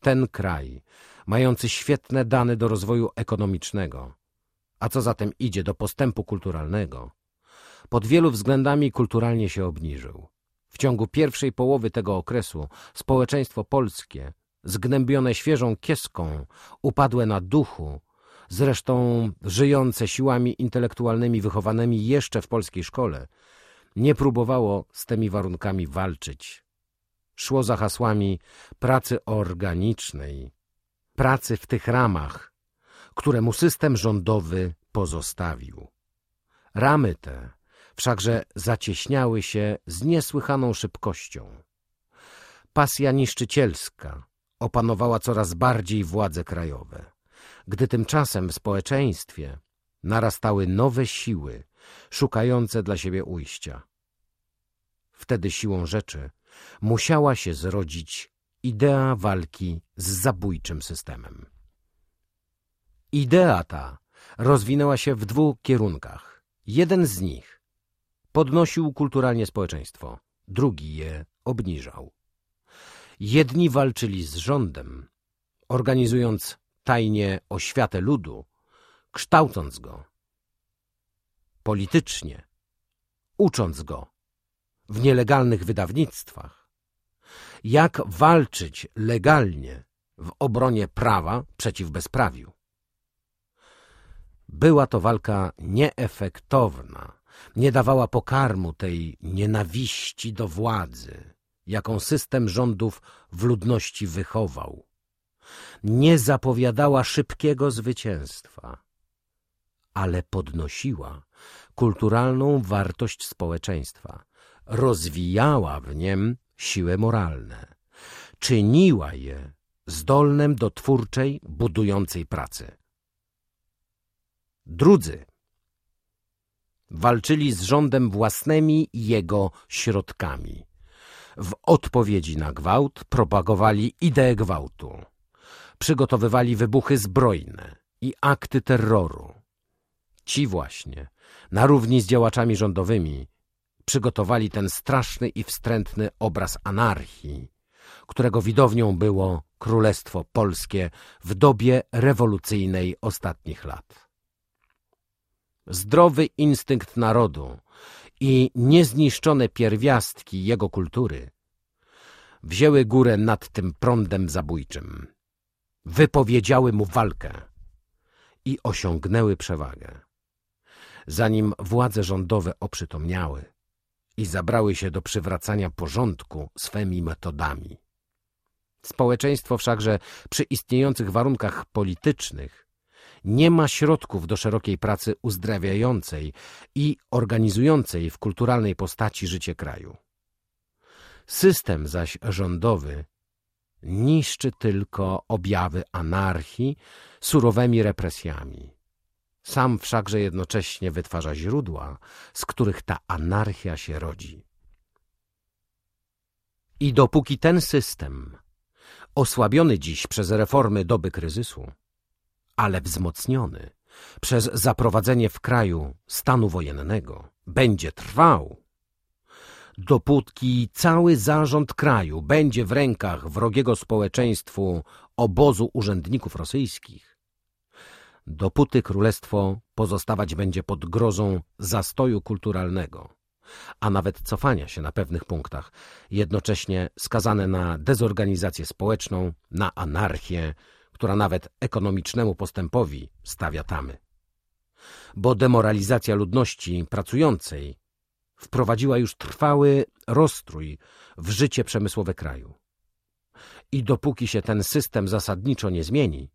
ten kraj, mający świetne dane do rozwoju ekonomicznego, a co zatem idzie do postępu kulturalnego, pod wielu względami kulturalnie się obniżył. W ciągu pierwszej połowy tego okresu społeczeństwo polskie, zgnębione świeżą kieską, upadłe na duchu, zresztą żyjące siłami intelektualnymi wychowanymi jeszcze w polskiej szkole, nie próbowało z tymi warunkami walczyć. Szło za hasłami pracy organicznej, pracy w tych ramach, które mu system rządowy pozostawił. Ramy te wszakże zacieśniały się z niesłychaną szybkością. Pasja niszczycielska opanowała coraz bardziej władze krajowe, gdy tymczasem w społeczeństwie narastały nowe siły, szukające dla siebie ujścia. Wtedy siłą rzeczy musiała się zrodzić idea walki z zabójczym systemem. Idea ta rozwinęła się w dwóch kierunkach. Jeden z nich podnosił kulturalnie społeczeństwo, drugi je obniżał. Jedni walczyli z rządem, organizując tajnie oświatę ludu, kształcąc go politycznie, ucząc go w nielegalnych wydawnictwach. Jak walczyć legalnie w obronie prawa przeciw bezprawiu? Była to walka nieefektowna, nie dawała pokarmu tej nienawiści do władzy, jaką system rządów w ludności wychował. Nie zapowiadała szybkiego zwycięstwa, ale podnosiła kulturalną wartość społeczeństwa, rozwijała w niem siły moralne, czyniła je zdolnym do twórczej, budującej pracy. Drudzy walczyli z rządem własnymi jego środkami. W odpowiedzi na gwałt propagowali ideę gwałtu. Przygotowywali wybuchy zbrojne i akty terroru. Ci właśnie, na równi z działaczami rządowymi, przygotowali ten straszny i wstrętny obraz anarchii, którego widownią było Królestwo Polskie w dobie rewolucyjnej ostatnich lat. Zdrowy instynkt narodu i niezniszczone pierwiastki jego kultury wzięły górę nad tym prądem zabójczym. Wypowiedziały mu walkę i osiągnęły przewagę. Zanim władze rządowe oprzytomniały i zabrały się do przywracania porządku swymi metodami. Społeczeństwo wszakże przy istniejących warunkach politycznych nie ma środków do szerokiej pracy uzdrawiającej i organizującej w kulturalnej postaci życie kraju. System zaś rządowy niszczy tylko objawy anarchii surowymi represjami. Sam wszakże jednocześnie wytwarza źródła, z których ta anarchia się rodzi. I dopóki ten system, osłabiony dziś przez reformy doby kryzysu, ale wzmocniony przez zaprowadzenie w kraju stanu wojennego, będzie trwał, dopóki cały zarząd kraju będzie w rękach wrogiego społeczeństwu obozu urzędników rosyjskich, dopóty królestwo pozostawać będzie pod grozą zastoju kulturalnego, a nawet cofania się na pewnych punktach, jednocześnie skazane na dezorganizację społeczną, na anarchię, która nawet ekonomicznemu postępowi stawia tamy. Bo demoralizacja ludności pracującej wprowadziła już trwały rozstrój w życie przemysłowe kraju. I dopóki się ten system zasadniczo nie zmieni,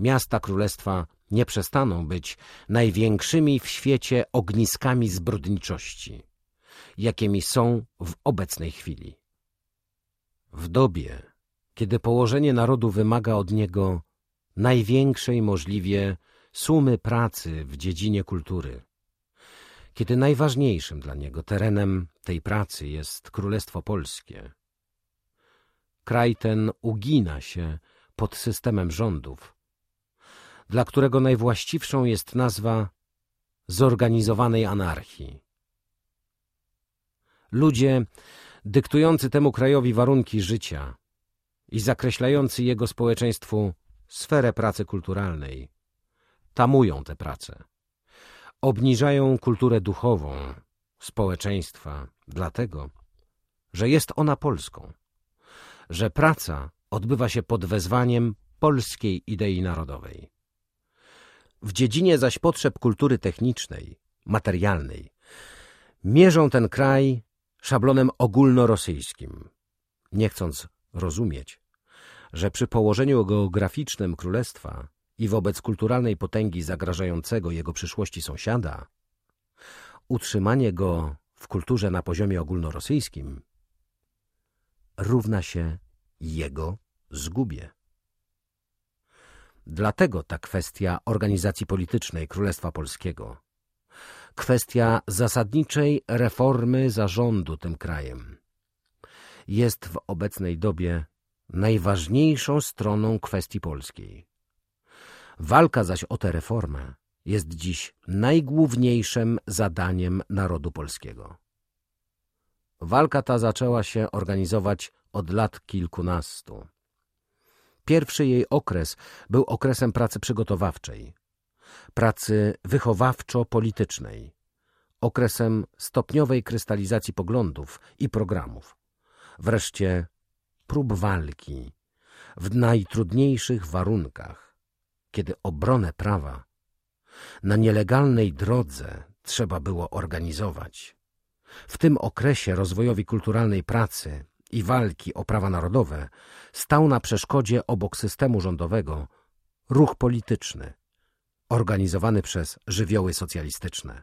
miasta królestwa nie przestaną być największymi w świecie ogniskami zbrodniczości, jakimi są w obecnej chwili. W dobie, kiedy położenie narodu wymaga od niego największej możliwie sumy pracy w dziedzinie kultury, kiedy najważniejszym dla niego terenem tej pracy jest Królestwo Polskie. Kraj ten ugina się pod systemem rządów, dla którego najwłaściwszą jest nazwa zorganizowanej anarchii. Ludzie dyktujący temu krajowi warunki życia i zakreślający jego społeczeństwu sferę pracy kulturalnej, tamują tę pracę. Obniżają kulturę duchową społeczeństwa, dlatego, że jest ona polską, że praca odbywa się pod wezwaniem polskiej idei narodowej. W dziedzinie zaś potrzeb kultury technicznej, materialnej, mierzą ten kraj szablonem ogólnorosyjskim, nie chcąc rozumieć, że przy położeniu geograficznym królestwa i wobec kulturalnej potęgi zagrażającego jego przyszłości sąsiada, utrzymanie go w kulturze na poziomie ogólnorosyjskim równa się jego zgubie. Dlatego ta kwestia organizacji politycznej Królestwa Polskiego, kwestia zasadniczej reformy zarządu tym krajem, jest w obecnej dobie najważniejszą stroną kwestii polskiej. Walka zaś o tę reformę jest dziś najgłówniejszym zadaniem narodu polskiego. Walka ta zaczęła się organizować od lat kilkunastu. Pierwszy jej okres był okresem pracy przygotowawczej, pracy wychowawczo-politycznej, okresem stopniowej krystalizacji poglądów i programów, wreszcie prób walki w najtrudniejszych warunkach, kiedy obronę prawa na nielegalnej drodze trzeba było organizować. W tym okresie rozwojowi kulturalnej pracy i walki o prawa narodowe stał na przeszkodzie obok systemu rządowego ruch polityczny, organizowany przez żywioły socjalistyczne,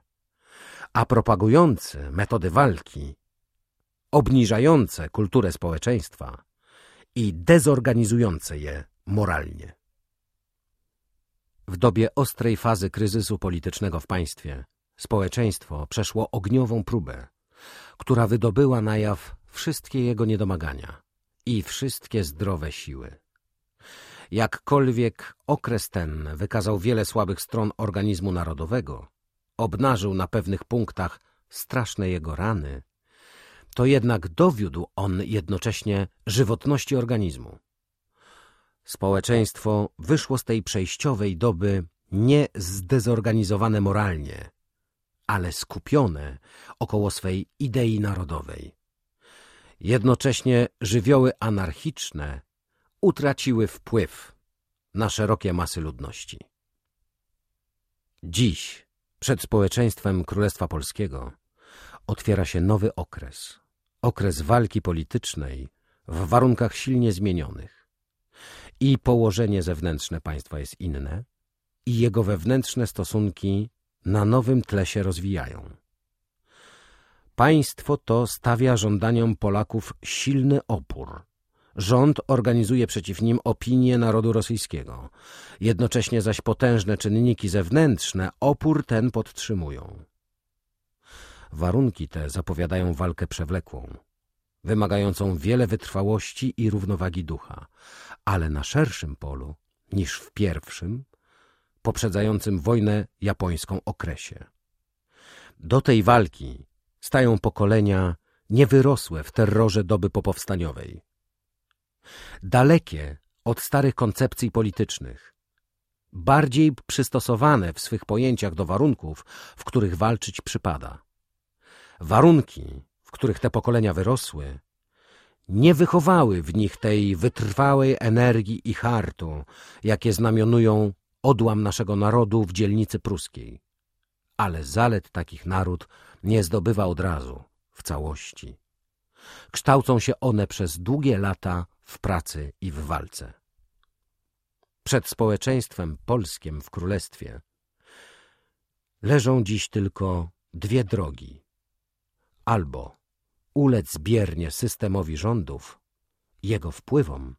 a propagujący metody walki, obniżające kulturę społeczeństwa i dezorganizujące je moralnie. W dobie ostrej fazy kryzysu politycznego w państwie społeczeństwo przeszło ogniową próbę, która wydobyła na jaw wszystkie jego niedomagania i wszystkie zdrowe siły. Jakkolwiek okres ten wykazał wiele słabych stron organizmu narodowego, obnażył na pewnych punktach straszne jego rany, to jednak dowiódł on jednocześnie żywotności organizmu. Społeczeństwo wyszło z tej przejściowej doby nie zdezorganizowane moralnie, ale skupione około swej idei narodowej. Jednocześnie żywioły anarchiczne utraciły wpływ na szerokie masy ludności. Dziś, przed społeczeństwem Królestwa Polskiego, otwiera się nowy okres, okres walki politycznej w warunkach silnie zmienionych. I położenie zewnętrzne państwa jest inne, i jego wewnętrzne stosunki na nowym tle się rozwijają. Państwo to stawia żądaniom Polaków silny opór. Rząd organizuje przeciw nim opinię narodu rosyjskiego. Jednocześnie zaś potężne czynniki zewnętrzne opór ten podtrzymują. Warunki te zapowiadają walkę przewlekłą, wymagającą wiele wytrwałości i równowagi ducha, ale na szerszym polu niż w pierwszym, poprzedzającym wojnę japońską okresie. Do tej walki stają pokolenia niewyrosłe w terrorze doby popowstaniowej. Dalekie od starych koncepcji politycznych, bardziej przystosowane w swych pojęciach do warunków, w których walczyć przypada. Warunki, w których te pokolenia wyrosły, nie wychowały w nich tej wytrwałej energii i hartu, jakie znamionują odłam naszego narodu w dzielnicy pruskiej. Ale zalet takich naród nie zdobywa od razu, w całości. Kształcą się one przez długie lata w pracy i w walce. Przed społeczeństwem polskim w królestwie leżą dziś tylko dwie drogi. Albo ulec biernie systemowi rządów, jego wpływom,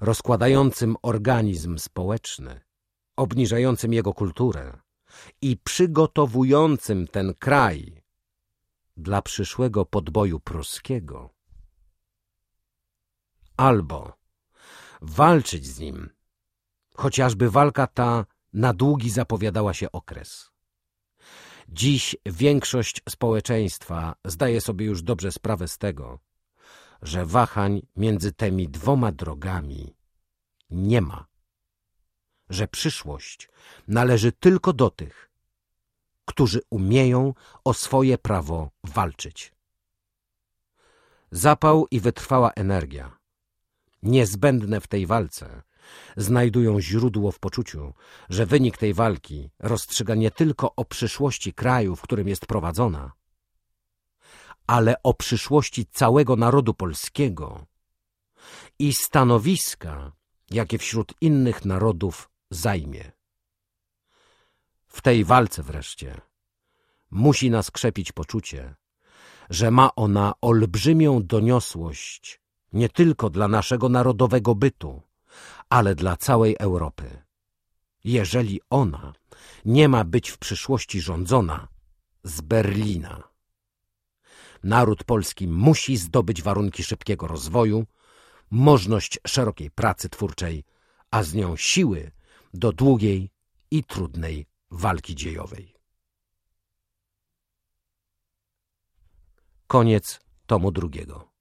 rozkładającym organizm społeczny, obniżającym jego kulturę, i przygotowującym ten kraj dla przyszłego podboju pruskiego, albo walczyć z nim, chociażby walka ta na długi zapowiadała się okres. Dziś większość społeczeństwa zdaje sobie już dobrze sprawę z tego, że wahań między tymi dwoma drogami nie ma, że przyszłość należy tylko do tych, którzy umieją o swoje prawo walczyć. Zapał i wytrwała energia, niezbędne w tej walce, znajdują źródło w poczuciu, że wynik tej walki rozstrzyga nie tylko o przyszłości kraju, w którym jest prowadzona, ale o przyszłości całego narodu polskiego i stanowiska, jakie wśród innych narodów zajmie. W tej walce wreszcie musi nas krzepić poczucie, że ma ona olbrzymią doniosłość nie tylko dla naszego narodowego bytu, ale dla całej Europy. Jeżeli ona nie ma być w przyszłości rządzona z Berlina. Naród polski musi zdobyć warunki szybkiego rozwoju, możność szerokiej pracy twórczej, a z nią siły do długiej i trudnej walki dziejowej. Koniec tomu drugiego.